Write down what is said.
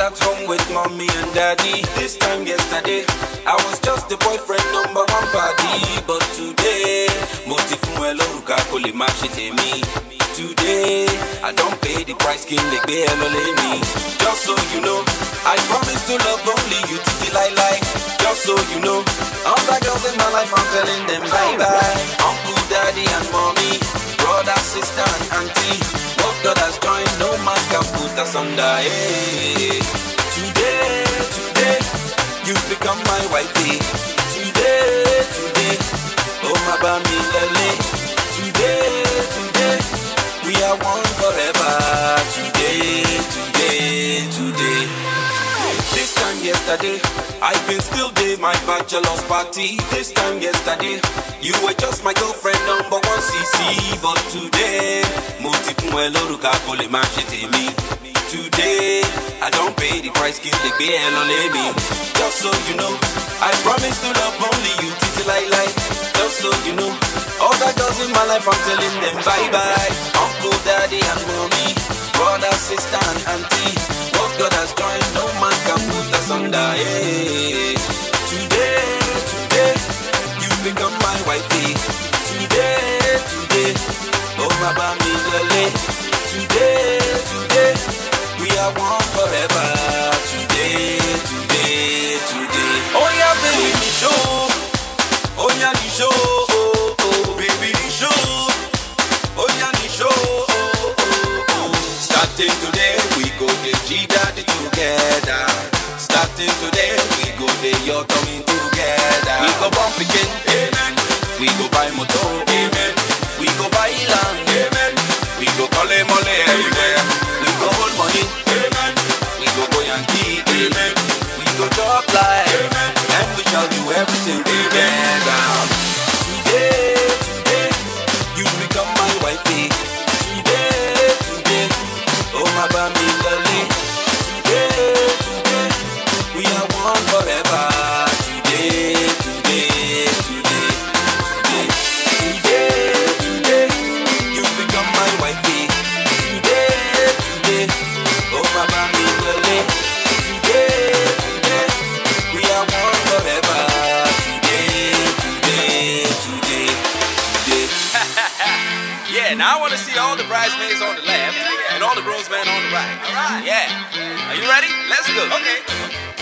at home with mommy and daddy. This time yesterday, I was just the boyfriend number one party. But today, kó lè má ṣe tèmi. Today, I don't pay the price gbé ẹ mi. Just so you know, I promise to love only you títí láíláí. Just so you know, all the girls in my life I'm telling them bye bye. Uncle, daddy and mommy, brother, sister and us. Hey. Today, today, you've become my wifey. Today, today, oh my bami lele. Today, today, we are one forever. Today, today, today. This time yesterday, I've been still day my bachelor's party. This time yesterday, you were just my girlfriend CC. But today, mo ti fún ẹ lórúkà kó lè má ṣe tèmi. Today, I don't pay the price kí n lè gbé ẹ lọ. Just so you know, I promise to love only you títí láíláí. Just so you know, all the girls in my life I'm telling them bye bye. Uncle, daddy and mommy, brother, sister and auntie. Starting today, we go the G Daddy together. Starting today, we go the your coming together. We go bump again, amen. We go buy motor, amen. We go buy land, amen. We go call mole everywhere. We go hold money, amen. We go go Yankee, amen. We go talk like, amen. And we shall do everything together. We are one forever. Today, today, today, today, today, today, you become my wifey. Today, today, oh my bami lolly. Today, today, we are one forever. Today, today, today, today. Yeah, now I want to see all the bridesmaids on the left and all the groomsmen on the right. All right. Yeah. Are you ready? Let's go. Okay.